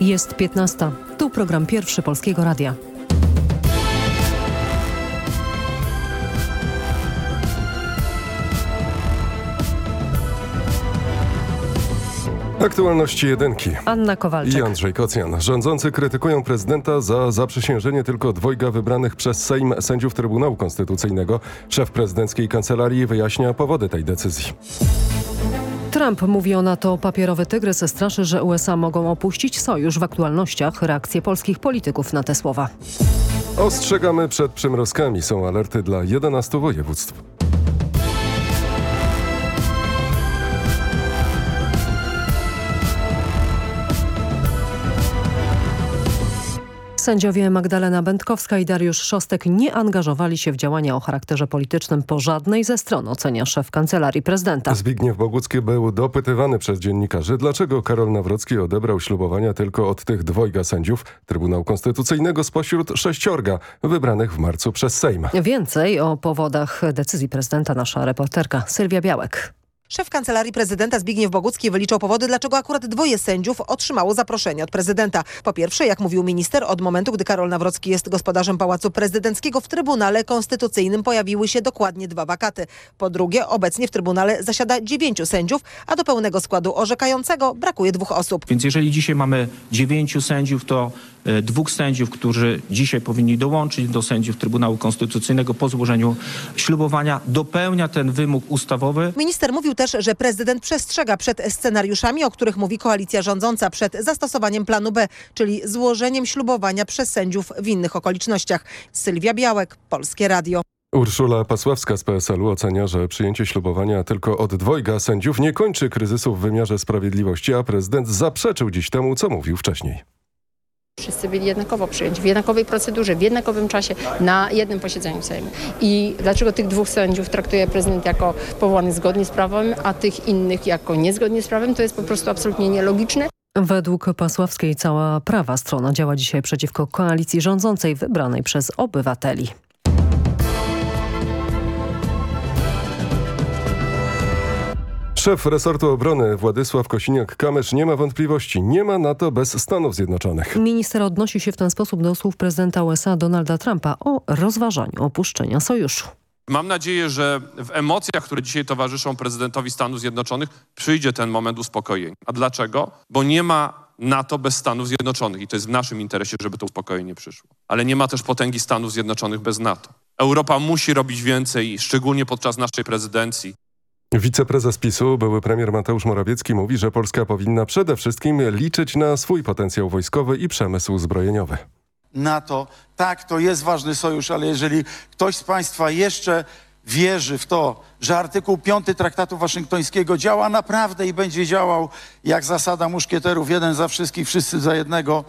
Jest 15. Tu program pierwszy Polskiego Radia. Aktualności jedynki. Anna Kowalczyk. I Andrzej Kocjan. Rządzący krytykują prezydenta za zaprzysiężenie tylko dwojga wybranych przez Sejm sędziów Trybunału Konstytucyjnego. Szef prezydenckiej kancelarii wyjaśnia powody tej decyzji. Trump mówi o NATO papierowy tygrys straszy, że USA mogą opuścić sojusz w aktualnościach. Reakcje polskich polityków na te słowa. Ostrzegamy przed przymrozkami. Są alerty dla 11 województw. Sędziowie Magdalena Będkowska i Dariusz Szostek nie angażowali się w działania o charakterze politycznym po żadnej ze stron, ocenia szef Kancelarii Prezydenta. Zbigniew Bogucki był dopytywany przez dziennikarzy, dlaczego Karol Nawrocki odebrał ślubowania tylko od tych dwojga sędziów Trybunału Konstytucyjnego spośród sześciorga wybranych w marcu przez Sejm. Więcej o powodach decyzji prezydenta nasza reporterka Sylwia Białek. Szef Kancelarii Prezydenta Zbigniew Bogucki wyliczał powody, dlaczego akurat dwoje sędziów otrzymało zaproszenie od prezydenta. Po pierwsze, jak mówił minister, od momentu, gdy Karol Nawrocki jest gospodarzem Pałacu Prezydenckiego w Trybunale Konstytucyjnym pojawiły się dokładnie dwa wakaty. Po drugie, obecnie w Trybunale zasiada dziewięciu sędziów, a do pełnego składu orzekającego brakuje dwóch osób. Więc jeżeli dzisiaj mamy dziewięciu sędziów, to dwóch sędziów, którzy dzisiaj powinni dołączyć do sędziów Trybunału Konstytucyjnego po złożeniu ślubowania, dopełnia ten wymóg ustawowy. Minister mówił też, że prezydent przestrzega przed scenariuszami, o których mówi koalicja rządząca, przed zastosowaniem planu B, czyli złożeniem ślubowania przez sędziów w innych okolicznościach. Sylwia Białek, Polskie Radio. Urszula Pasławska z PSL-u ocenia, że przyjęcie ślubowania tylko od dwojga sędziów nie kończy kryzysu w wymiarze sprawiedliwości, a prezydent zaprzeczył dziś temu, co mówił wcześniej. Wszyscy byli jednakowo przyjęci, w jednakowej procedurze, w jednakowym czasie, na jednym posiedzeniu Sejmu. I dlaczego tych dwóch sędziów traktuje prezydent jako powołanych zgodnie z prawem, a tych innych jako niezgodnie z prawem, to jest po prostu absolutnie nielogiczne. Według Pasławskiej cała prawa strona działa dzisiaj przeciwko koalicji rządzącej wybranej przez obywateli. Szef resortu obrony Władysław Kosiniak-Kamysz nie ma wątpliwości. Nie ma NATO bez Stanów Zjednoczonych. Minister odnosi się w ten sposób do słów prezydenta USA Donalda Trumpa o rozważaniu opuszczenia sojuszu. Mam nadzieję, że w emocjach, które dzisiaj towarzyszą prezydentowi Stanów Zjednoczonych, przyjdzie ten moment uspokojenia. A dlaczego? Bo nie ma NATO bez Stanów Zjednoczonych i to jest w naszym interesie, żeby to uspokojenie przyszło. Ale nie ma też potęgi Stanów Zjednoczonych bez NATO. Europa musi robić więcej, szczególnie podczas naszej prezydencji. Wiceprezes PiSu, były premier Mateusz Morawiecki mówi, że Polska powinna przede wszystkim liczyć na swój potencjał wojskowy i przemysł zbrojeniowy. NATO, tak, to jest ważny sojusz, ale jeżeli ktoś z Państwa jeszcze wierzy w to, że artykuł 5 Traktatu Waszyngtońskiego działa naprawdę i będzie działał jak zasada muszkieterów, jeden za wszystkich, wszyscy za jednego,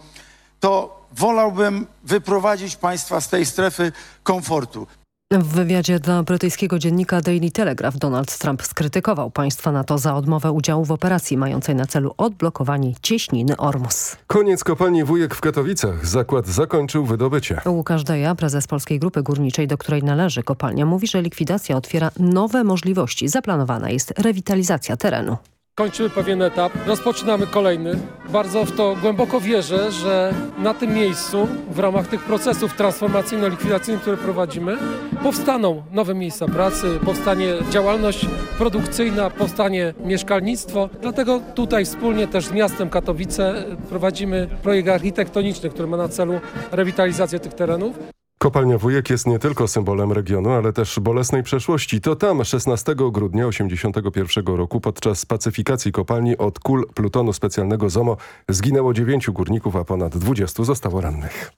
to wolałbym wyprowadzić Państwa z tej strefy komfortu. W wywiadzie dla brytyjskiego dziennika Daily Telegraph Donald Trump skrytykował państwa NATO za odmowę udziału w operacji mającej na celu odblokowanie cieśniny Ormus. Koniec kopalni Wujek w Katowicach. Zakład zakończył wydobycie. Łukasz Deja, prezes Polskiej Grupy Górniczej, do której należy kopalnia, mówi, że likwidacja otwiera nowe możliwości. Zaplanowana jest rewitalizacja terenu. Kończymy pewien etap, rozpoczynamy kolejny. Bardzo w to głęboko wierzę, że na tym miejscu, w ramach tych procesów transformacyjno-likwidacyjnych, które prowadzimy, powstaną nowe miejsca pracy, powstanie działalność produkcyjna, powstanie mieszkalnictwo. Dlatego tutaj wspólnie też z miastem Katowice prowadzimy projekt architektoniczny, który ma na celu rewitalizację tych terenów. Kopalnia Wujek jest nie tylko symbolem regionu, ale też bolesnej przeszłości. To tam 16 grudnia 1981 roku podczas pacyfikacji kopalni od kul plutonu specjalnego ZOMO zginęło 9 górników, a ponad 20 zostało rannych.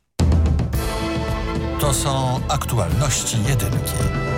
To są aktualności jedynki.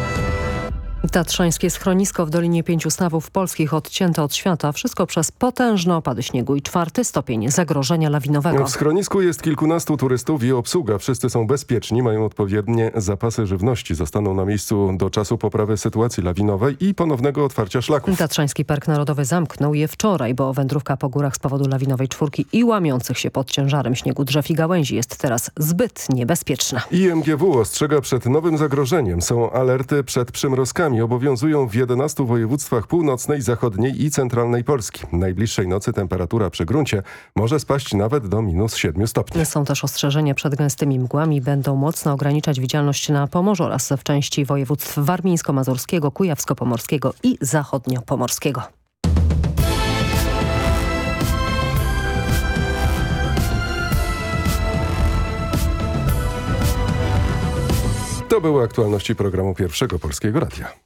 Tatrzańskie schronisko w Dolinie Pięciu Stawów Polskich odcięte od świata. Wszystko przez potężne opady śniegu i czwarty stopień zagrożenia lawinowego. W schronisku jest kilkunastu turystów i obsługa. Wszyscy są bezpieczni, mają odpowiednie zapasy żywności. Zostaną na miejscu do czasu poprawy sytuacji lawinowej i ponownego otwarcia szlaków. Tatrzański Park Narodowy zamknął je wczoraj, bo wędrówka po górach z powodu lawinowej czwórki i łamiących się pod ciężarem śniegu drzew i gałęzi jest teraz zbyt niebezpieczna. IMGW ostrzega przed nowym zagrożeniem. Są alerty przed przymrozkami. Obowiązują w 11 województwach północnej, zachodniej i centralnej Polski. Najbliższej nocy temperatura przy gruncie może spaść nawet do minus 7 stopni. Są też ostrzeżenia przed gęstymi mgłami. Będą mocno ograniczać widzialność na Pomorzu oraz w części województw warmińsko-mazurskiego, kujawsko-pomorskiego i zachodnio-pomorskiego. To były aktualności programu Pierwszego Polskiego Radia.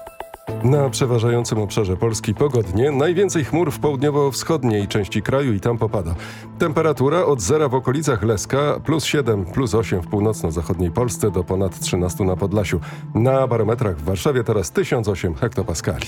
Na przeważającym obszarze Polski pogodnie, najwięcej chmur w południowo-wschodniej części kraju i tam popada. Temperatura od zera w okolicach Leska, plus 7, plus 8 w północno-zachodniej Polsce do ponad 13 na Podlasiu. Na barometrach w Warszawie teraz 1008 hektopaskali.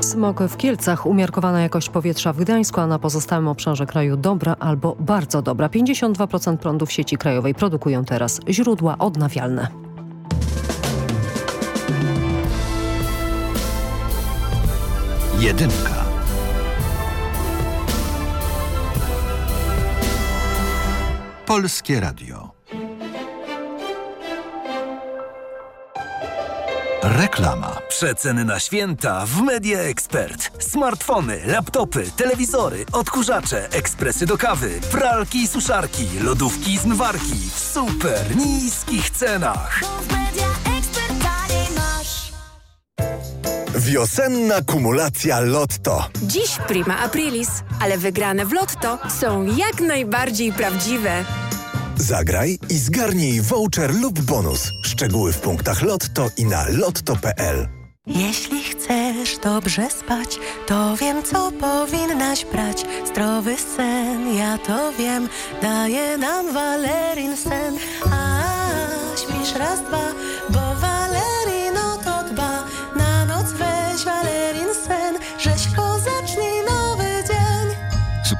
Smog w Kielcach, umiarkowana jakość powietrza w Gdańsku, a na pozostałym obszarze kraju dobra albo bardzo dobra. 52% prądu w sieci krajowej produkują teraz źródła odnawialne. Jedynka. Polskie Radio. Reklama. Przeceny na święta w Media Expert. Smartfony, laptopy, telewizory, odkurzacze, ekspresy do kawy, pralki i suszarki, lodówki i zmywarki w super niskich cenach. Wiosenna kumulacja Lotto. Dziś prima aprilis, ale wygrane w Lotto są jak najbardziej prawdziwe. Zagraj i zgarnij voucher lub bonus. Szczegóły w punktach Lotto i na lotto.pl. Jeśli chcesz dobrze spać, to wiem, co powinnaś brać. Zdrowy sen, ja to wiem, daje nam Valerin sen. A śpisz raz, dwa, bo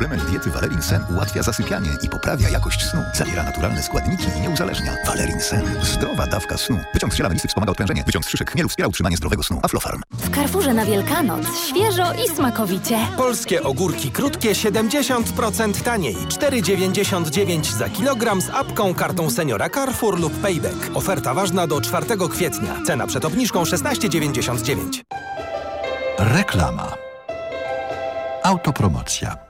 Suplement diety Valerin Sen ułatwia zasypianie i poprawia jakość snu. Zawiera naturalne składniki i nie uzależnia. Valerin Sen. Zdrowa dawka snu. Wyciąg z ziela melisy wspomaga odprężenie. Wyciąg z szyszek chmielu wspiera utrzymanie zdrowego snu. Aflofarm. W Carrefourze na Wielkanoc świeżo i smakowicie. Polskie ogórki krótkie 70% taniej. 4,99 za kilogram z apką, kartą seniora Carrefour lub Payback. Oferta ważna do 4 kwietnia. Cena przed obniżką 16,99. Reklama. Autopromocja.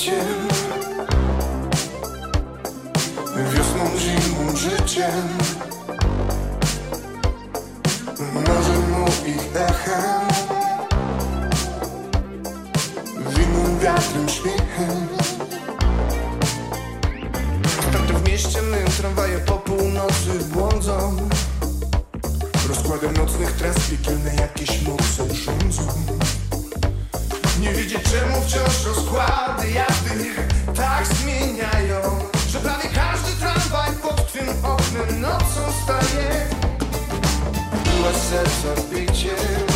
Biciem Wiosną, zimą, życiem nocą staje Była serca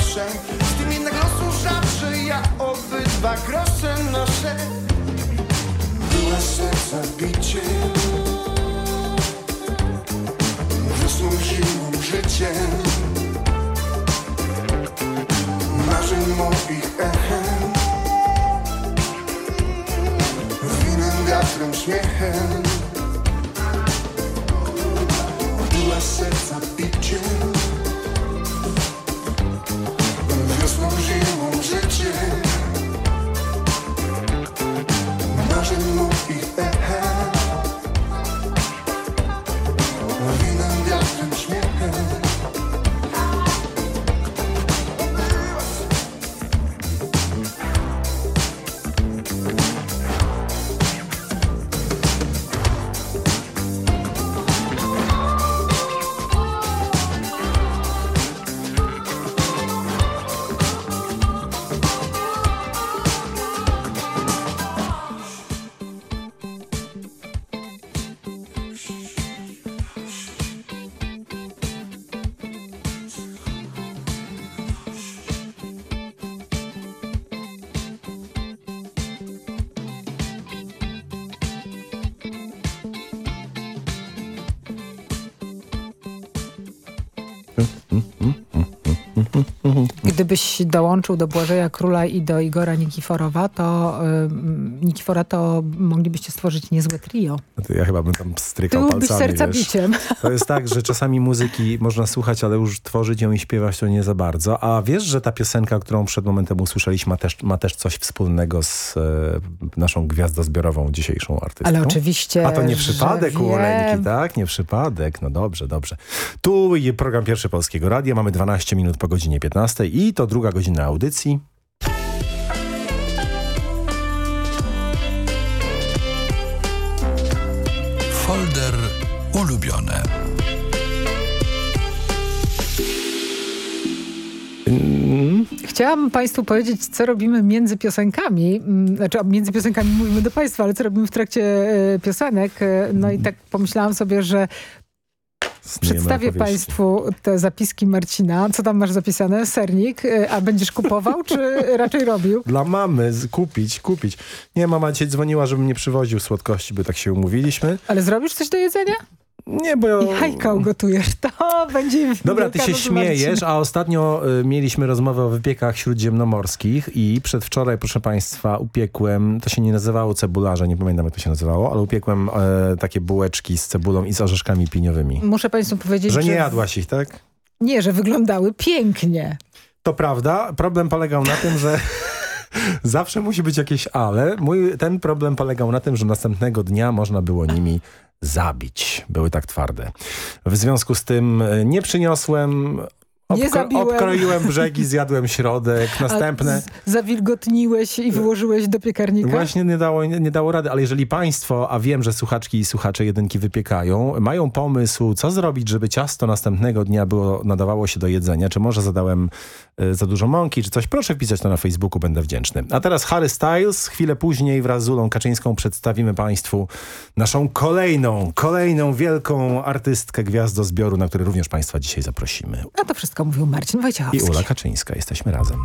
shame Gdybyś dołączył do Błażeja Króla i do Igora Nikiforowa, to y, Nikifora to moglibyście stworzyć niezłe trio. No ja chyba bym tam Ty strykał byłbyś palcami, serca wiesz. biciem. To jest tak, że czasami muzyki można słuchać, ale już tworzyć ją i śpiewać to nie za bardzo. A wiesz, że ta piosenka, którą przed momentem usłyszeliśmy, ma też, ma też coś wspólnego z e, naszą gwiazdozbiorową dzisiejszą artystką? Ale oczywiście, A to nie przypadek u. Oleńki, tak? Nie przypadek. No dobrze, dobrze. Tu program Pierwszy Polskiego Radia. Mamy 12 minut po godzinie 15 i to druga godzina audycji. Folder ulubione. Chciałam Państwu powiedzieć, co robimy między piosenkami. Mm, Znaczy, między piosenkami mówimy do Państwa, ale co robimy w trakcie e, piosenek. E, No i tak pomyślałam sobie, że przedstawię. Państwu te zapiski Marcina. Co tam masz zapisane? Sernik. E, A będziesz kupował, czy raczej robił? Dla mamy kupić, kupić. Nie, mama dzisiaj dzwoniła, żebym nie przywoził słodkości, by tak się umówiliśmy. Ale zrobisz coś do jedzenia? Nie, bo... ja- I hajka ugotujesz. To będzie Dobra, ty się śmiejesz, a ostatnio y, mieliśmy rozmowę o wypiekach śródziemnomorskich i przedwczoraj, proszę państwa, upiekłem, to się nie nazywało cebularze, nie pamiętam jak to się nazywało, ale upiekłem e, takie bułeczki z cebulą i z orzeszkami piniowymi. Muszę Państwu powiedzieć, Że nie jadłaś ich, tak? Nie, że wyglądały pięknie. To prawda. Problem polegał na tym, że zawsze musi być jakieś ale. Mój, ten problem polegał na tym, że następnego dnia można było nimi zabić. Były tak twarde. W związku z tym e, nie przyniosłem... Nie obkro-. Obkroiłem brzegi, zjadłem środek. Następne... zawilgotniłeś i wyłożyłeś do piekarnika? Właśnie nie dało, nie, nie dało rady, ale jeżeli państwo, a wiem, że słuchaczki i słuchacze jedynki wypiekają, mają pomysł, co zrobić, żeby ciasto następnego dnia było, nadawało się do jedzenia, czy może zadałem za dużo mąki, czy coś, proszę wpisać to na Facebooku, będę wdzięczny. A teraz Harry Styles, chwilę później wraz z Ulą Kaczyńską przedstawimy państwu naszą kolejną, kolejną wielką artystkę gwiazdozbioru, na który również państwa dzisiaj zaprosimy. A to wszystko mówił Marcin I Wojciechowski. Ula Kaczyńska, jesteśmy razem.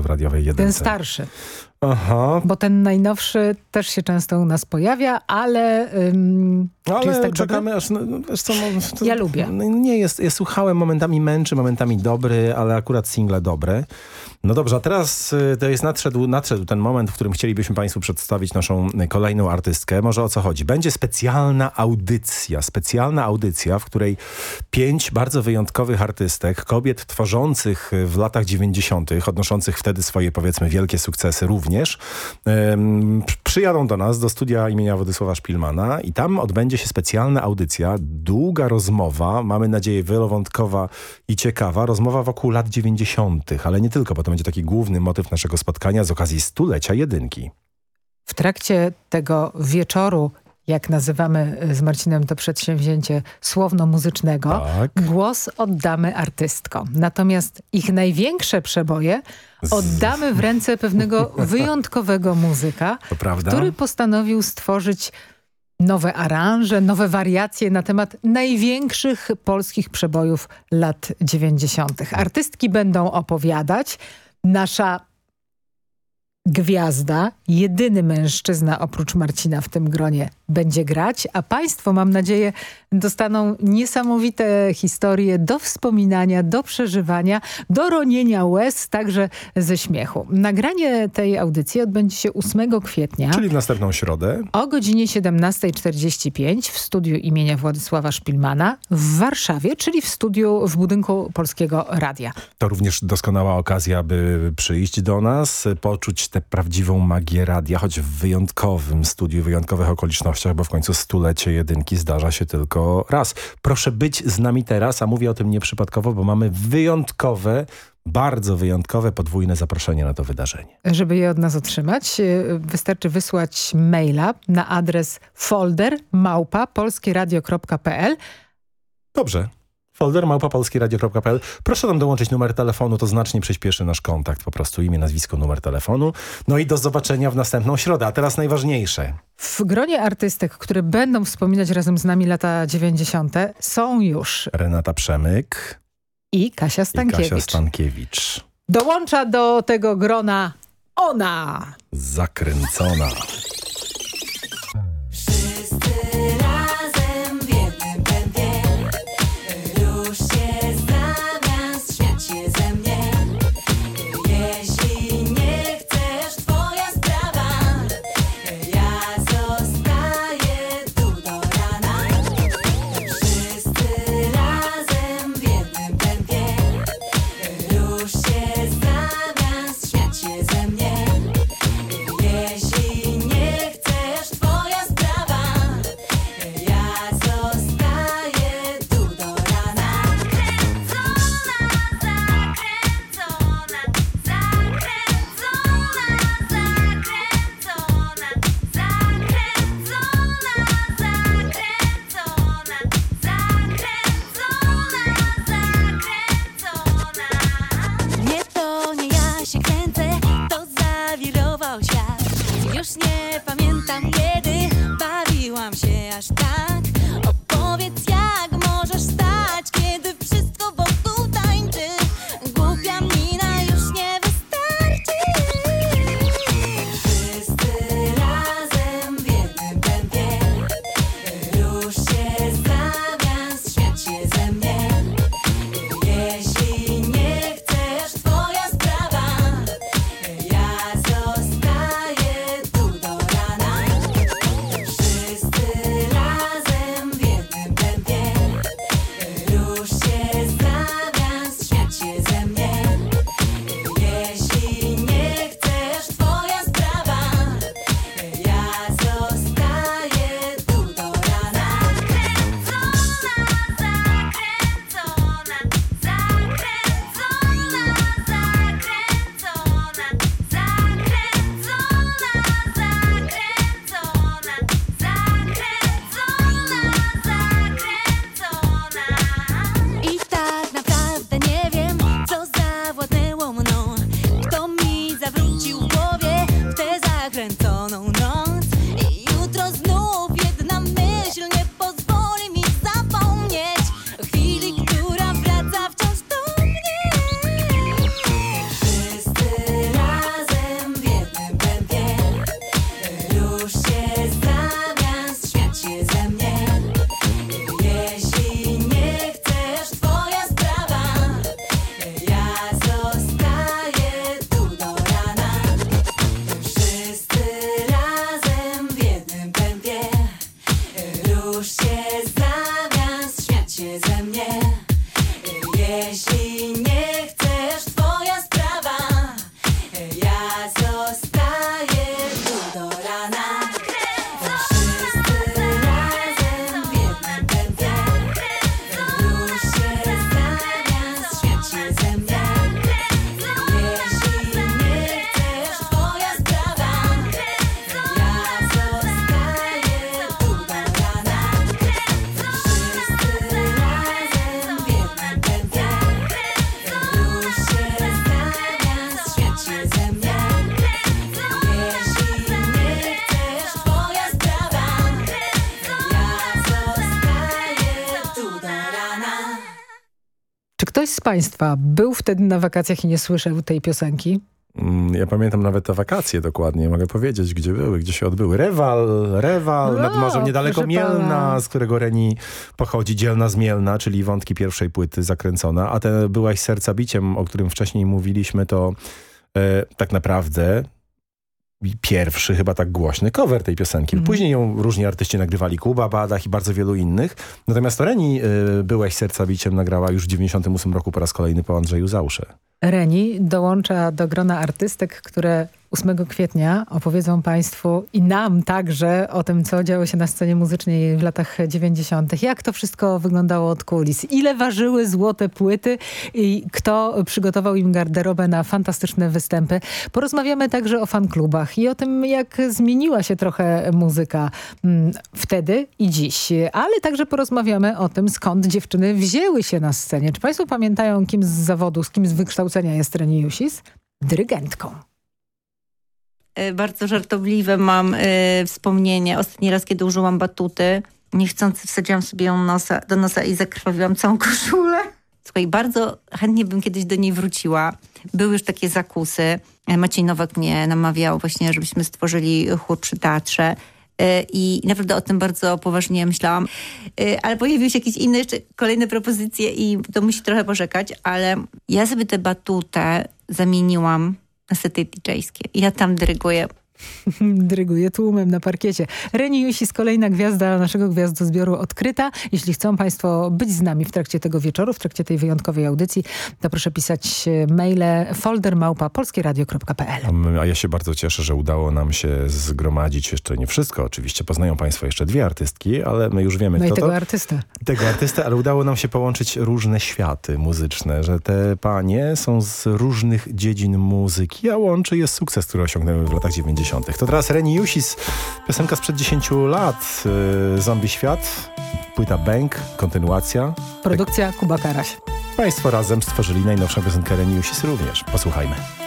W radiowej jedynce. Ten starszy. Aha. Bo ten najnowszy też się często u nas pojawia, ale... Ym, Ale tak czekamy dobry? aż... No, no, co, no, to, Ja lubię. No, nie, jest, ja słuchałem, momentami męczy, momentami dobry, ale akurat single dobre. No dobrze, a teraz y, to jest nadszedł, nadszedł ten moment, w którym chcielibyśmy Państwu przedstawić naszą kolejną artystkę. Może o co chodzi? Będzie specjalna audycja, specjalna audycja, w której pięć bardzo wyjątkowych artystek, kobiet tworzących w latach 90., odnoszących wtedy swoje powiedzmy wielkie sukcesy również, przy- przyjadą do nas, do studia imienia Władysława Szpilmana i tam odbędzie się specjalna audycja, długa rozmowa, mamy nadzieję wielowątkowa i ciekawa, rozmowa wokół lat 90., ale nie tylko, bo to będzie taki główny motyw naszego spotkania z okazji stulecia jedynki. W trakcie tego wieczoru, jak nazywamy y, z Marcinem to przedsięwzięcie słowno-muzycznego, Tak. głos oddamy artystkom. Natomiast ich największe przeboje oddamy w ręce pewnego wyjątkowego muzyka, który postanowił stworzyć nowe aranże, nowe wariacje na temat największych polskich przebojów lat 90. Artystki będą opowiadać. Nasza gwiazda, jedyny mężczyzna oprócz Marcina w tym gronie będzie grać, a państwo, mam nadzieję, dostaną niesamowite historie do wspominania, do przeżywania, do ronienia łez, także ze śmiechu. Nagranie tej audycji odbędzie się 8 kwietnia. Czyli w następną środę. O godzinie 17.45 w studiu imienia Władysława Szpilmana w Warszawie, czyli w studiu w budynku Polskiego Radia. To również doskonała okazja, by przyjść do nas, poczuć tę prawdziwą magię radia, choć w wyjątkowym studiu, wyjątkowych okolicznościach, bo w końcu stulecie jedynki zdarza się tylko raz. Proszę być z nami teraz, a mówię o tym nieprzypadkowo, bo mamy wyjątkowe, bardzo wyjątkowe podwójne zaproszenie na to wydarzenie. Żeby je od nas otrzymać, y, wystarczy wysłać maila na adres folder małpa polskieradio.pl Dobrze. Folder małpapolskieradio.pl. Proszę nam dołączyć numer telefonu, to znacznie przyspieszy nasz kontakt. Po prostu imię, nazwisko, numer telefonu. No i do zobaczenia w następną środę. A teraz najważniejsze. W gronie artystek, które będą wspominać razem z nami lata 90. są już Renata Przemyk i Kasia i Stankiewicz. Kasia Stankiewicz. Dołącza do tego grona ona. Zakręcona. Z Państwa był wtedy na wakacjach i nie słyszał tej piosenki? Mm, Ja pamiętam nawet te wakacje dokładnie, mogę powiedzieć, gdzie były, gdzie się odbyły. Rewal, Rewal, No, nad morzem niedaleko Mielna, pana. z którego Reni pochodzi, dzielna z Mielna, czyli wątki pierwszej płyty zakręcona. A te Byłaś serca biciem, o którym wcześniej mówiliśmy, to e, tak naprawdę pierwszy, chyba tak głośny cover tej piosenki. Mhm. Później ją różni artyści nagrywali, Kuba, Badach i bardzo wielu innych. Natomiast to Reni e, Byłaś serca biciem nagrała już w 98 roku po raz kolejny po Andrzeju Zausze. Reni dołącza do grona artystek, które 8 kwietnia opowiedzą Państwu i nam także o tym, co działo się na scenie muzycznej w latach 90. Jak to wszystko wyglądało od kulis? Ile ważyły złote płyty i kto przygotował im garderobę na fantastyczne występy? Porozmawiamy także o fanklubach i o tym, jak zmieniła się trochę muzyka mm, wtedy i dziś. Ale także porozmawiamy o tym, skąd dziewczyny wzięły się na scenie. Czy Państwo pamiętają, kim z zawodu, z kim z wykształcenia jest Reni Jusis? Dyrygentką. E, bardzo żartobliwe mam e, wspomnienie. Ostatni raz, kiedy użyłam batuty, niechcący wsadziłam sobie ją nosa, do nosa i zakrwawiłam całą koszulę. Słuchaj, bardzo chętnie bym kiedyś do niej wróciła. Były już takie zakusy. E, Maciej Nowak mnie namawiał właśnie, żebyśmy stworzyli chór przy teatrze. I naprawdę o tym bardzo poważnie myślałam. Ale pojawiły się jakieś inne jeszcze kolejne propozycje i to musi trochę poczekać, ale ja sobie tę batutę zamieniłam sety DJ-skie. I ja tam dyryguję. Dyryguje tłumem na parkiecie. Reni Jusis, kolejna gwiazda naszego gwiazdozbioru odkryta. Jeśli chcą Państwo być z nami w trakcie tego wieczoru, w trakcie tej wyjątkowej audycji, to proszę pisać e, maile foldermałpa polskieradio.pl. Um, A ja się bardzo cieszę, że udało nam się zgromadzić jeszcze nie wszystko. Oczywiście poznają Państwo jeszcze dwie artystki, ale my już wiemy, No i kto tego to. artystę. Tego artystę, ale udało nam się połączyć różne światy muzyczne, że te panie są z różnych dziedzin muzyki, a łączy je sukces, który osiągnęły w latach 90. To teraz Reni Jusis, piosenka sprzed 10 lat, yy, Zombie Świat, płyta Bank, kontynuacja. Produkcja Kuba Karaś. Państwo razem stworzyli najnowszą piosenkę Reni Jusis również. Posłuchajmy.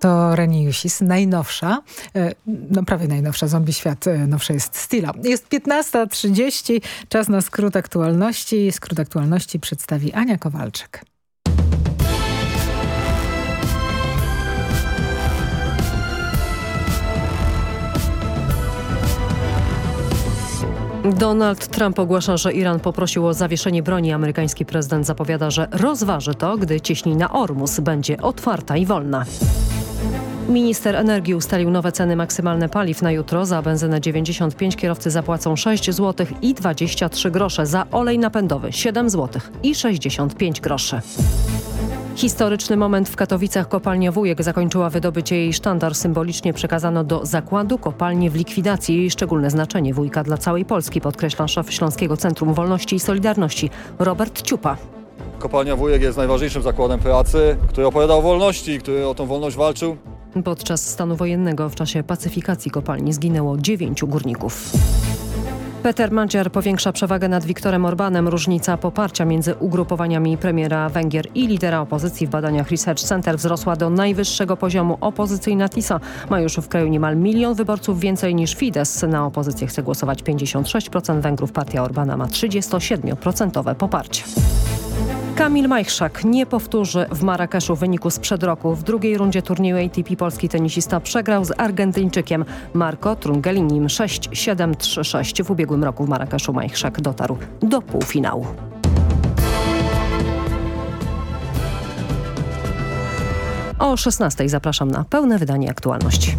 To Reniusis, najnowsza, e, no prawie najnowsza, Zombie Świat, e, nowsza jest Stila. Jest 15.30, czas na skrót aktualności. Skrót aktualności przedstawi Ania Kowalczyk. Donald Trump ogłasza, że Iran poprosił o zawieszenie broni. Amerykański prezydent zapowiada, że rozważy to, gdy cieśnina Ormus będzie otwarta i wolna. Minister energii ustalił nowe ceny maksymalne paliw na jutro. Za benzynę 95 kierowcy zapłacą 6 zł i 23 grosze. Za olej napędowy 7 zł i 65 groszy. Historyczny moment w Katowicach kopalnia Wujek zakończyła wydobycie jej sztandar. Symbolicznie przekazano do zakładu kopalnię w likwidacji. Jej szczególne znaczenie wujka dla całej Polski, podkreśla szef Śląskiego Centrum Wolności i Solidarności Robert Ciupa. Kopalnia Wujek jest najważniejszym zakładem pracy, który opowiadał o wolności, który o tą wolność walczył. Podczas stanu wojennego w czasie pacyfikacji kopalni zginęło dziewięciu górników. Peter Madziar powiększa przewagę nad Viktorem Orbanem. Różnica poparcia między ugrupowaniami premiera Węgier i lidera opozycji w badaniach Research Center wzrosła do najwyższego poziomu. Opozycyjna TISA ma już w kraju niemal milion wyborców więcej niż Fidesz. Na opozycję chce głosować 56% Węgrów. Partia Orbana ma 37% poparcie. Kamil Majchrzak nie powtórzy w Marrakeszu wyniku sprzed roku. W drugiej rundzie turnieju ATP polski tenisista przegrał z Argentyńczykiem Marco Trungelinim 6-7-3-6. W ubiegłym roku w Marrakeszu Majchrzak dotarł do półfinału. O 16 zapraszam na pełne wydanie aktualności.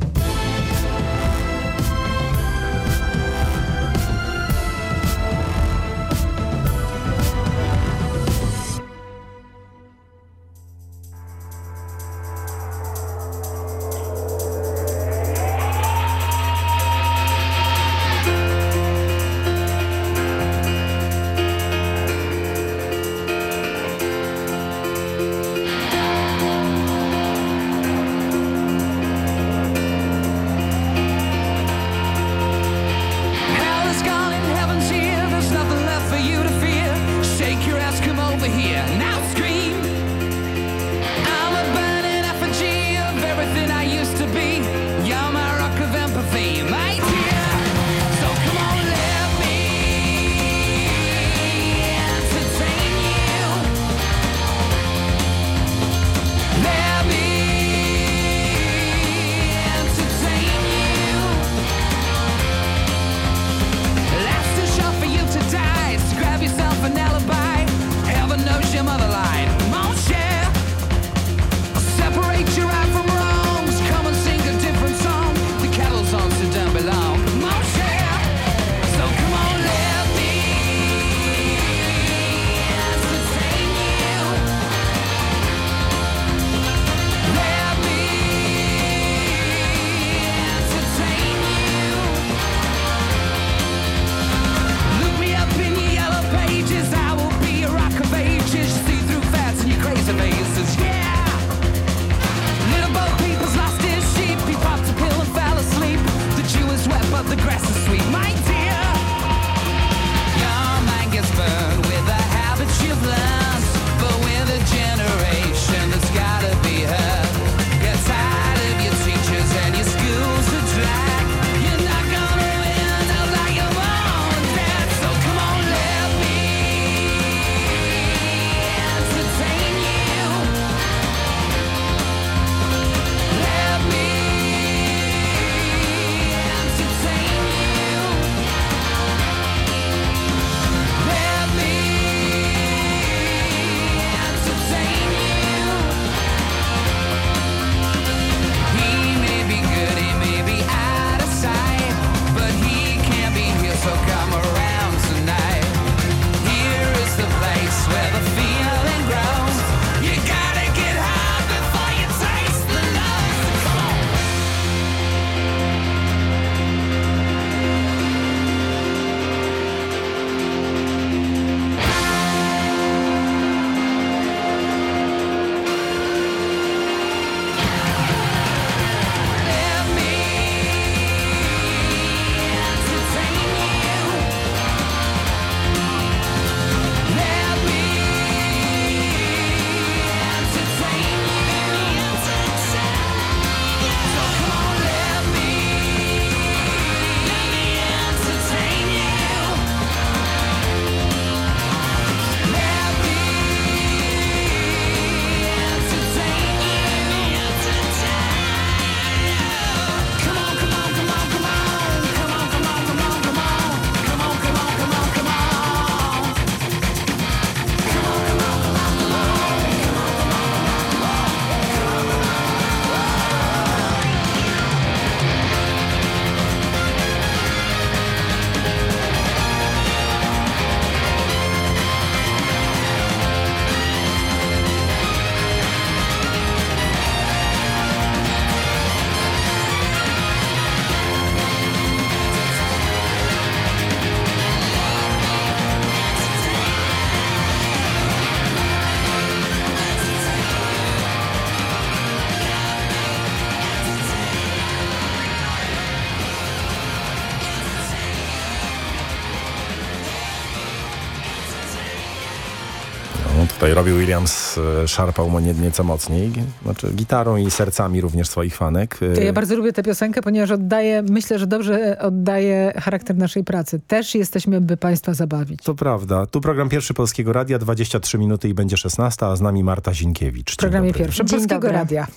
Tutaj Robbie Williams e, szarpał mu nie- nieco mocniej, znaczy gitarą i sercami również swoich fanek. E, To ja bardzo lubię tę piosenkę, ponieważ oddaje, myślę, że dobrze oddaje charakter naszej pracy. Też jesteśmy, by Państwa zabawić. To prawda. Tu program Pierwszy Polskiego Radia, 23 minuty i będzie 16, a z nami Marta Zinkiewicz. W programie pierwszym Polskiego dobry. Radia.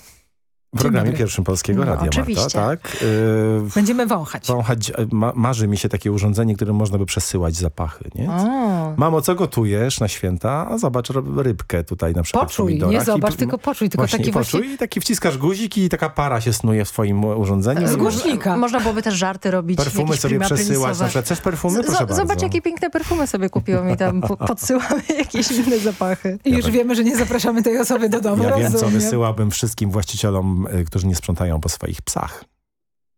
W programie. Pierwszym Polskiego No, Radia, oczywiście. Marta, tak? E, Będziemy wąchać. wąchać, ma, marzy mi się takie urządzenie, którym można by przesyłać zapachy, nie? O, Mamo, co gotujesz na święta? A zobacz ryb- rybkę tutaj na przykład Poczuj, nie zobacz, I- tylko poczuj, tylko właśnie, taki poczuj właśnie- i taki wciskasz guzik i taka para się snuje w swoim urządzeniu. Z głośnika. Można byłoby też żarty robić. Perfumy sobie przesyłać. Na przykład chcesz perfumy? Z- Proszę z- Zobacz, bardzo. jakie piękne perfumy sobie kupiłam i tam po- podsyłamy jakieś inne zapachy. I już wiemy, że nie zapraszamy tej osoby do domu. Ja wiem, co rozumiem. wysyłałbym wszystkim właścicielom, y, którzy nie sprzątają po swoich psach.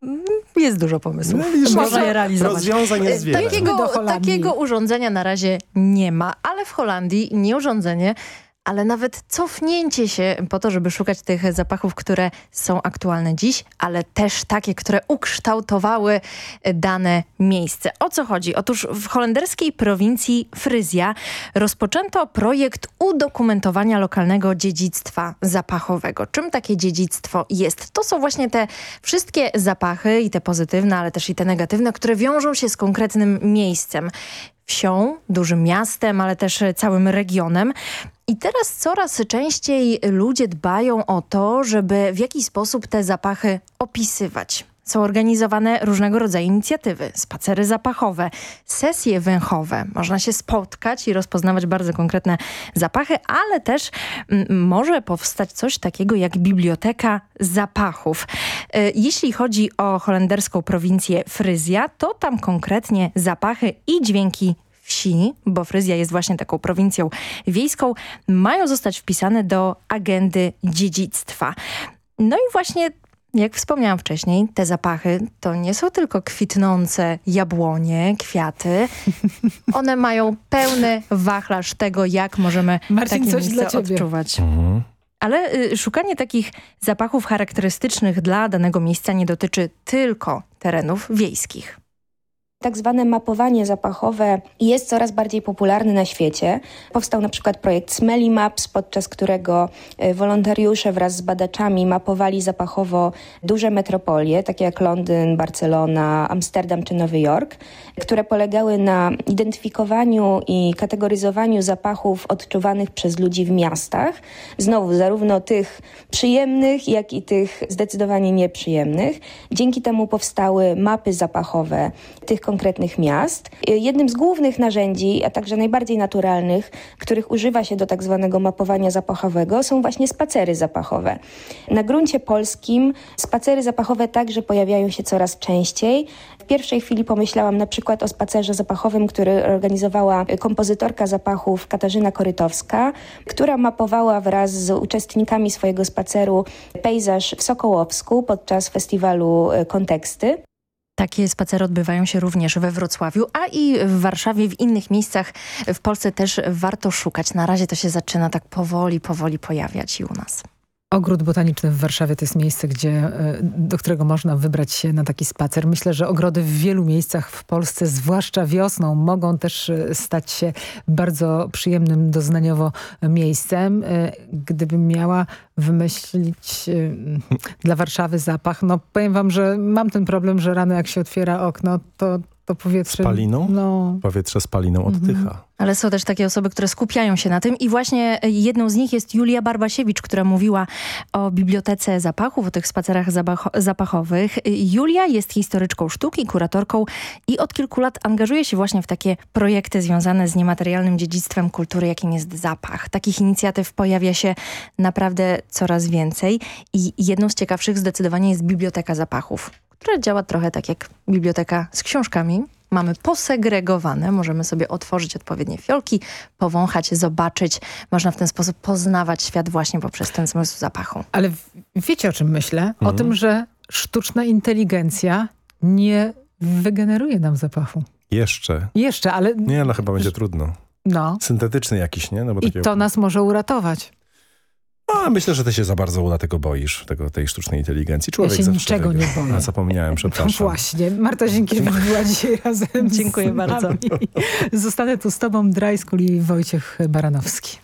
Mm, Jest dużo pomysłów. No Można je realizować. rozwiązań jest E, wiele. Takiego, takiego urządzenia na razie nie ma, ale w Holandii nie urządzenie, ale nawet cofnięcie się po to, żeby szukać tych zapachów, które są aktualne dziś, ale też takie, które ukształtowały dane miejsce. O co chodzi? Otóż w holenderskiej prowincji Fryzja rozpoczęto projekt udokumentowania lokalnego dziedzictwa zapachowego. Czym takie dziedzictwo jest? To są właśnie te wszystkie zapachy i te pozytywne, ale też i te negatywne, które wiążą się z konkretnym miejscem. Wsią, dużym miastem, ale też całym regionem. I teraz coraz częściej ludzie dbają o to, żeby w jakiś sposób te zapachy opisywać. Są organizowane różnego rodzaju inicjatywy, spacery zapachowe, sesje węchowe. Można się spotkać i rozpoznawać bardzo konkretne zapachy, ale też mm, może powstać coś takiego jak biblioteka zapachów. E, Jeśli chodzi o holenderską prowincję Fryzja, to tam konkretnie zapachy i dźwięki wsi, bo Fryzja jest właśnie taką prowincją wiejską, mają zostać wpisane do agendy dziedzictwa. No i właśnie jak wspomniałam wcześniej, te zapachy to nie są tylko kwitnące jabłonie, kwiaty. One mają pełny wachlarz tego, jak możemy Marcin, takie coś miejsce dla ciebie. odczuwać. Mhm. Ale y, szukanie takich zapachów charakterystycznych dla danego miejsca nie dotyczy tylko terenów wiejskich. Tak zwane mapowanie zapachowe jest coraz bardziej popularne na świecie. Powstał na przykład projekt Smelly Maps, podczas którego e, wolontariusze wraz z badaczami mapowali zapachowo duże metropolie, takie jak Londyn, Barcelona, Amsterdam czy Nowy Jork, które polegały na identyfikowaniu i kategoryzowaniu zapachów odczuwanych przez ludzi w miastach. Znowu zarówno tych przyjemnych, jak i tych zdecydowanie nieprzyjemnych. Dzięki temu powstały mapy zapachowe tych konkretnych miast. Jednym z głównych narzędzi, a także najbardziej naturalnych, których używa się do tak zwanego mapowania zapachowego, są właśnie spacery zapachowe. Na gruncie polskim spacery zapachowe także pojawiają się coraz częściej. W pierwszej chwili pomyślałam na przykład o spacerze zapachowym, który organizowała kompozytorka zapachów Katarzyna Korytowska, która mapowała wraz z uczestnikami swojego spaceru pejzaż w Sokołowsku podczas festiwalu e, Konteksty. Takie spacery odbywają się również we Wrocławiu, a i w Warszawie, w innych miejscach w Polsce też warto szukać. Na razie to się zaczyna tak powoli, powoli pojawiać i u nas. Ogród Botaniczny w Warszawie to jest miejsce, gdzie, e, do którego można wybrać się na taki spacer. Myślę, że ogrody w wielu miejscach w Polsce, zwłaszcza wiosną, mogą też e, stać się bardzo przyjemnym doznaniowo miejscem. E, Gdybym miała wymyślić dla Warszawy zapach, no powiem wam, że mam ten problem, że rano jak się otwiera okno, to, to powietrze... Spaliną? No, Powietrze spaliną oddycha. Ale są też takie osoby, które skupiają się na tym i właśnie jedną z nich jest Julia Barbasiewicz, która mówiła o bibliotece zapachów, o tych spacerach zapach zapachowych. Julia jest historyczką sztuki, kuratorką i od kilku lat angażuje się właśnie w takie projekty związane z niematerialnym dziedzictwem kultury, jakim jest zapach. Takich inicjatyw pojawia się naprawdę coraz więcej i jedną z ciekawszych zdecydowanie jest Biblioteka Zapachów, która działa trochę tak jak biblioteka z książkami, mamy posegregowane, możemy sobie otworzyć odpowiednie fiolki, powąchać, zobaczyć. Można w ten sposób poznawać świat właśnie poprzez ten zmysł zapachu. Ale wiecie o czym myślę? O Mhm. tym, że sztuczna inteligencja nie wygeneruje nam zapachu. Jeszcze. Jeszcze, ale Nie, no chyba będzie trudno. no. Syntetyczny jakiś, nie? No bo I takie... to nas może uratować. A, myślę, że ty się za bardzo Ula tego boisz, tego, tej sztucznej inteligencji. Człowiek się zawsze niczego tego- nie boję. A zapomniałem, No przepraszam. właśnie. Marta Zienkiewicz była dzisiaj razem Dziękuję z bardzo. Zostanę tu z tobą, Drajskul i Wojciech Baranowski.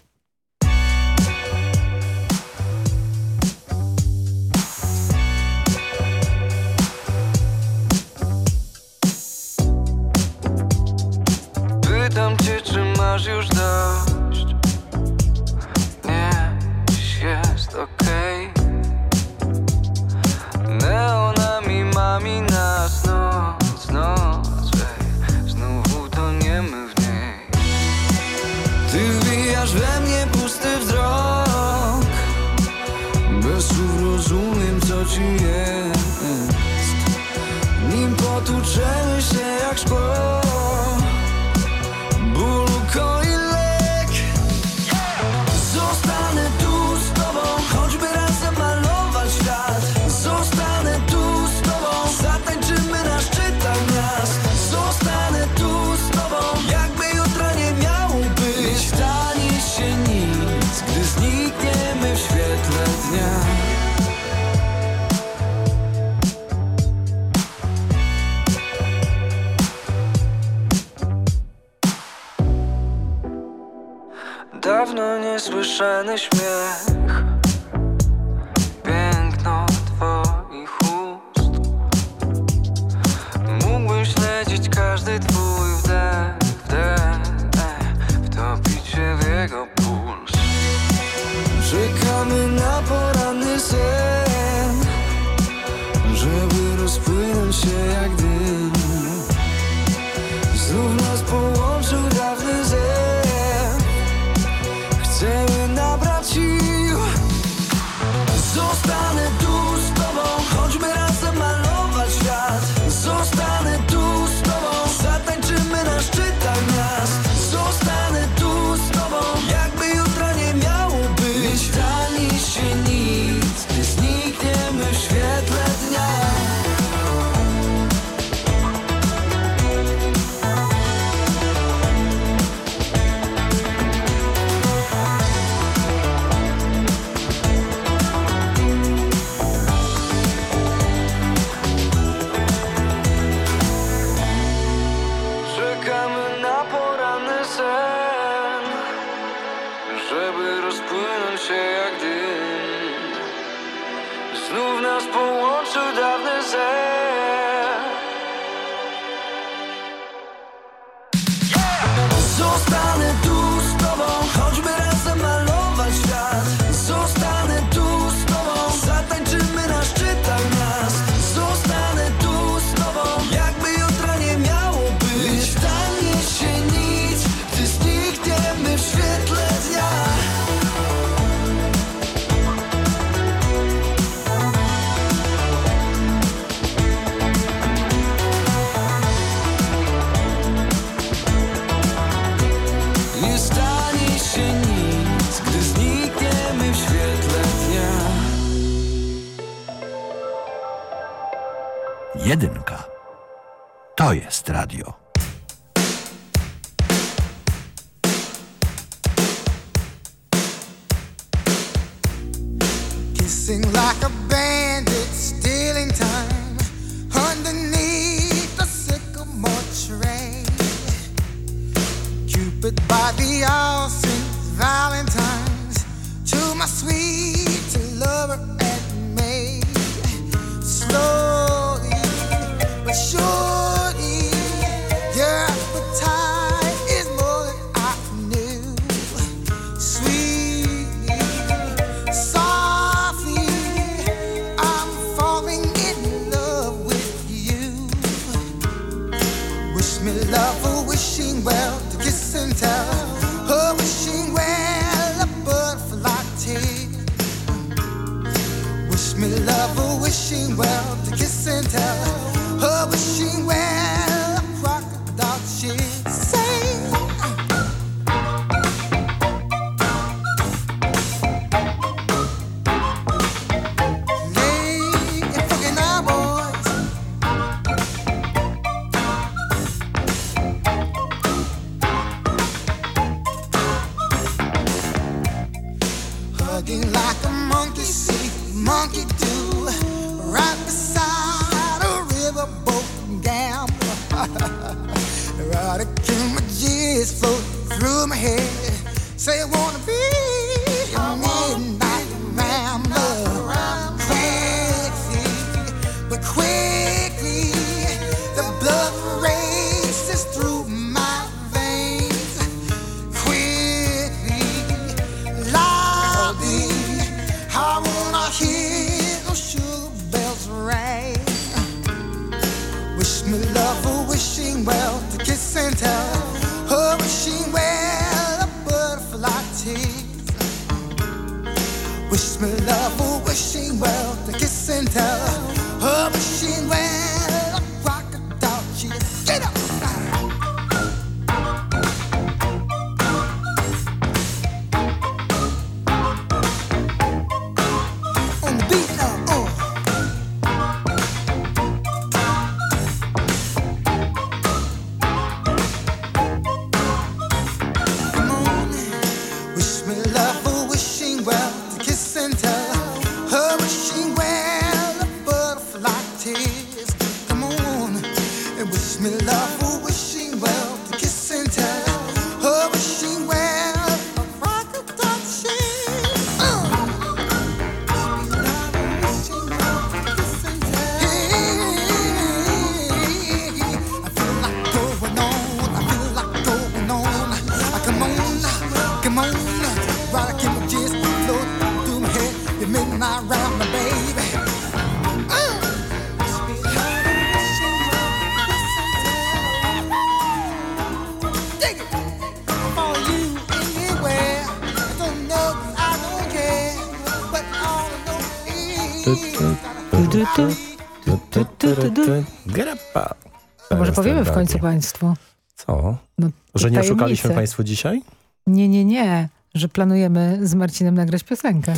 W końcu. Państwu. Co? No, Że nie oszukaliśmy Państwu dzisiaj? Nie, nie, nie. Że planujemy z Marcinem nagrać piosenkę.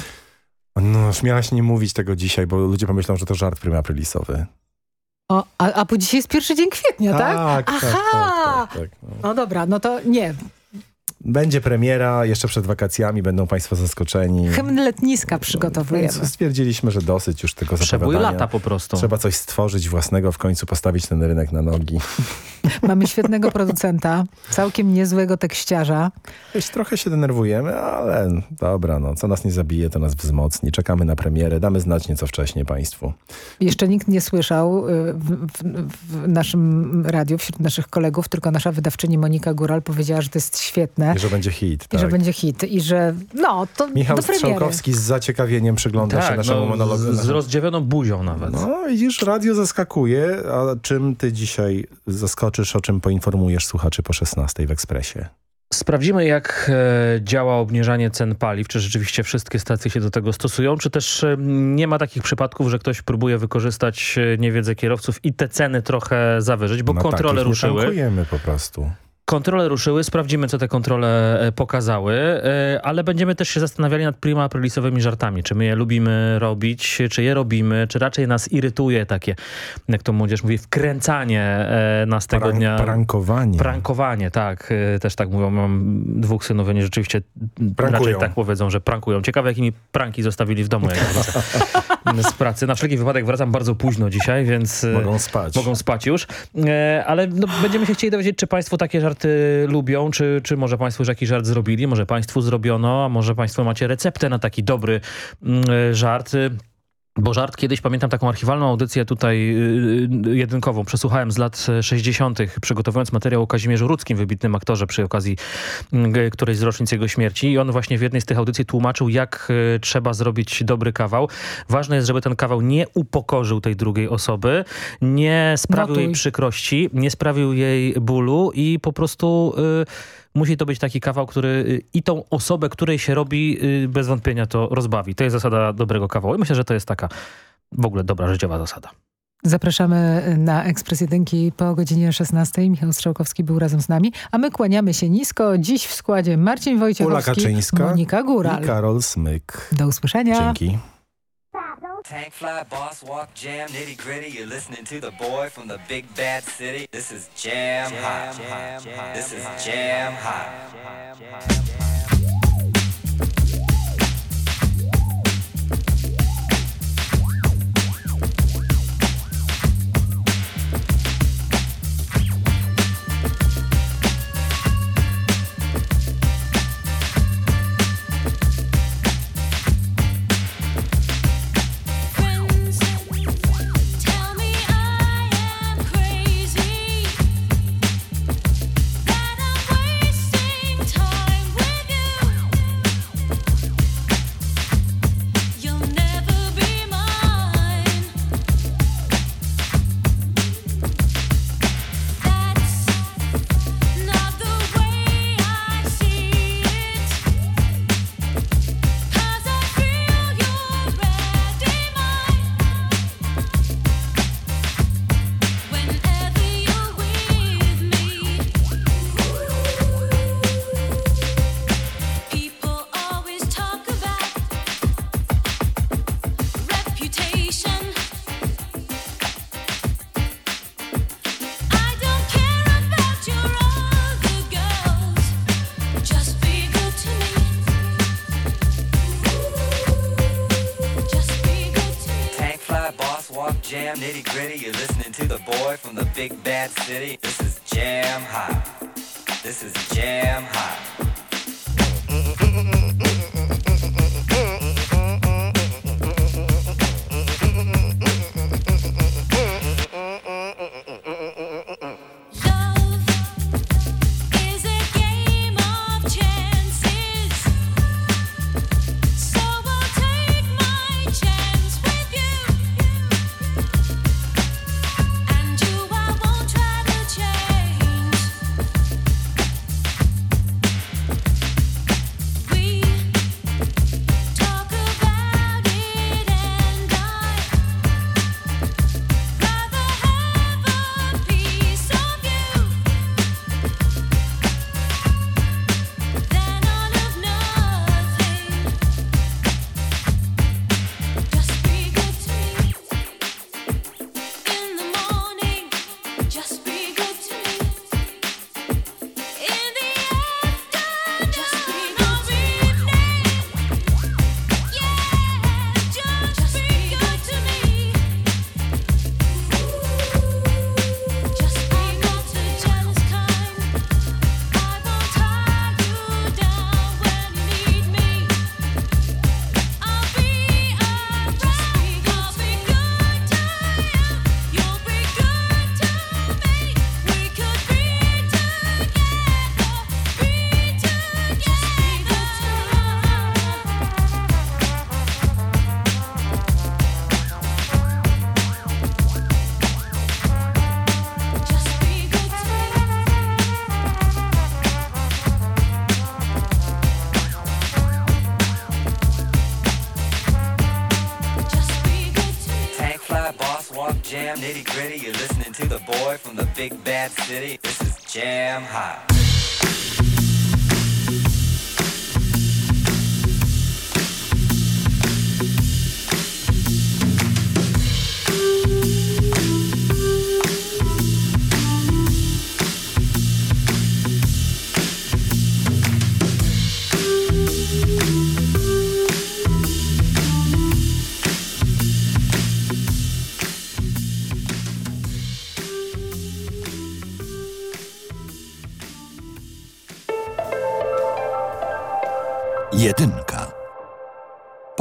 No, miałaś nie mówić tego dzisiaj, bo ludzie pomyślą, że to żart prima aprilisowy. O, a, a po dzisiaj jest pierwszy dzień kwietnia, tak? Tak, tak, Aha! tak, tak, no. No dobra, no to nie. Będzie premiera, jeszcze przed wakacjami będą Państwo zaskoczeni. Hymn letniska przygotowujemy. Więc stwierdziliśmy, że dosyć już tego Przebój zapowiadania. lata po prostu. Trzeba coś stworzyć własnego, w końcu postawić ten rynek na nogi. Mamy świetnego producenta, całkiem niezłego tekściarza. Wiesz, trochę się denerwujemy, ale dobra, no, co nas nie zabije, to nas wzmocni. Czekamy na premierę, damy znać nieco wcześniej Państwu. Jeszcze nikt nie słyszał y, w, w, w naszym radiu, wśród naszych kolegów, tylko nasza wydawczyni Monika Góral powiedziała, że to jest świetne. I że będzie hit, I tak. że będzie hit. I że no, to Michał do premiery. Strzałkowski z zaciekawieniem przygląda się Tak, naszemu no, monologowi. z, z rozdziawioną buzią nawet. No widzisz, radio zaskakuje. A czym ty dzisiaj zaskoczysz, o czym poinformujesz słuchaczy po 16 w Ekspresie? Sprawdzimy, jak e, działa obniżanie cen paliw, czy rzeczywiście wszystkie stacje się do tego stosują, czy też e, nie ma takich przypadków, że ktoś próbuje wykorzystać e, niewiedzę kierowców i te ceny trochę zawyżyć, bo no kontrole nie ruszyły. po prostu. Kontrole ruszyły, sprawdzimy, co te kontrole e, pokazały, e, ale będziemy też się zastanawiali nad prima aprilisowymi żartami. Czy my je lubimy robić, czy je robimy, czy raczej nas irytuje takie, jak to młodzież mówi, wkręcanie e, nas tego Prank- dnia. prankowanie. Prankowanie, tak. Też tak mówią. Mam dwóch synów, oni rzeczywiście Prankują. raczej tak powiedzą, że prankują. Ciekawe, jakimi pranki zostawili w domu, jak z pracy. Na wszelki wypadek wracam bardzo późno dzisiaj, więc... e, Mogą spać. Mogą spać już. E, ale no, będziemy się chcieli dowiedzieć, czy państwo takie żarty lubią, czy, czy może państwo już jakiś żart zrobili, może państwu zrobiono, a może państwo macie receptę na taki dobry mm, e, żart. Bo żart kiedyś, pamiętam taką archiwalną audycję tutaj yy, jedynkową, przesłuchałem z lat 60., przygotowując materiał o Kazimierzu Rudzkim, wybitnym aktorze przy okazji yy, którejś z rocznic jego śmierci i on właśnie w jednej z tych audycji tłumaczył, jak yy, trzeba zrobić dobry kawał. Ważne jest, żeby ten kawał nie upokorzył tej drugiej osoby, nie sprawił Notuj. jej przykrości, nie sprawił jej bólu i po prostu... Yy, Musi to być taki kawał, który y, i tą osobę, której się robi, y, bez wątpienia to rozbawi. To jest zasada dobrego kawału. I myślę, że to jest taka w ogóle dobra życiowa zasada. Zapraszamy na Ekspres Jedynki po godzinie 16. Michał Strzałkowski był razem z nami, a my kłaniamy się nisko. Dziś w składzie Marcin Ula Wojciechowski, Kaczyńska Monika Góral. i Karol Smyk. Do usłyszenia. Dzięki. Tank fly, boss walk, jam, nitty gritty. You're listening to the boy from the big bad city. This is jam hot. This is jam hot. did he? City.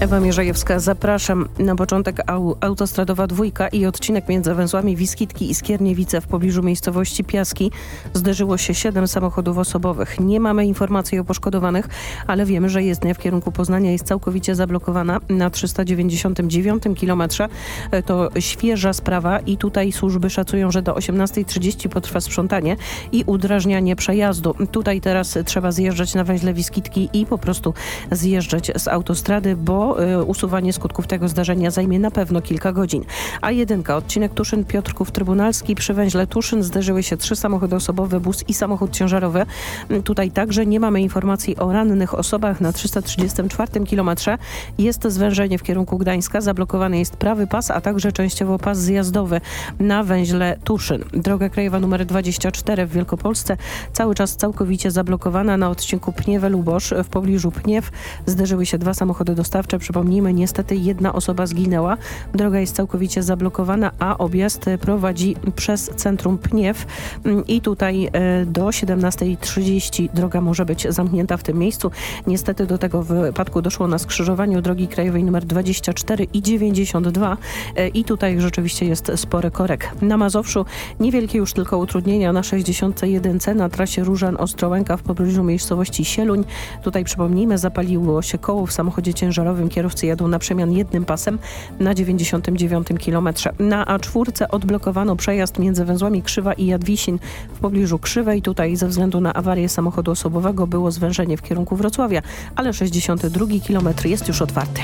Ewa Mierzejewska, zapraszam. Na początek au, autostradowa dwójka i odcinek między węzłami Wiskitki i Skierniewice w pobliżu miejscowości Piaski. Zderzyło się siedem samochodów osobowych. Nie mamy informacji o poszkodowanych, ale wiemy, że jezdnia w kierunku Poznania jest całkowicie zablokowana na 399 kilometrze. E, To świeża sprawa i tutaj służby szacują, że do 18.30 potrwa sprzątanie i udrażnianie przejazdu. Tutaj teraz trzeba zjeżdżać na węźle Wiskitki i po prostu zjeżdżać z autostrady, bo y, usuwanie skutków tego zdarzenia zajmie na pewno kilka godzin. A jedynka, odcinek Tuszyn-Piotrków Trybunalski. Przy węźle Tuszyn zderzyły się trzy samochody osobowe, bus i samochód ciężarowy. Mm, Tutaj także nie mamy informacji o rannych osobach. Na 334 kilometrze jest zwężenie w kierunku Gdańska. Zablokowany jest prawy pas, a także częściowo pas zjazdowy na węźle Tuszyn. Droga krajowa numer 24 w Wielkopolsce cały czas całkowicie zablokowana na odcinku Pniewe-Lubosz. W pobliżu Pniew zderzyły się dwa samochody dostawcze. Przypomnijmy, niestety jedna osoba zginęła. Droga jest całkowicie zablokowana, a objazd prowadzi przez centrum Pniew Mm, i tutaj e, do 17.30 droga może być zamknięta w tym miejscu. Niestety do tego wypadku doszło na skrzyżowaniu drogi krajowej nr 24 i 92 e, i tutaj rzeczywiście jest spory korek. Na Mazowszu niewielkie już tylko utrudnienia na 61 na trasie Różan-Ostrołęka w pobliżu miejscowości Sieluń. Tutaj przypomnijmy, zapaliło się koło w samochodzie ciężarowym. Kierowcy jadą na przemian jednym pasem na 99 kilometrze. Na A4 odblokowano przejazd między węzłami Krzywa i Jadwisin w pobliżu Krzywej. Tutaj ze względu na awarię samochodu osobowego było zwężenie w kierunku Wrocławia, ale 62 kilometr jest już otwarty.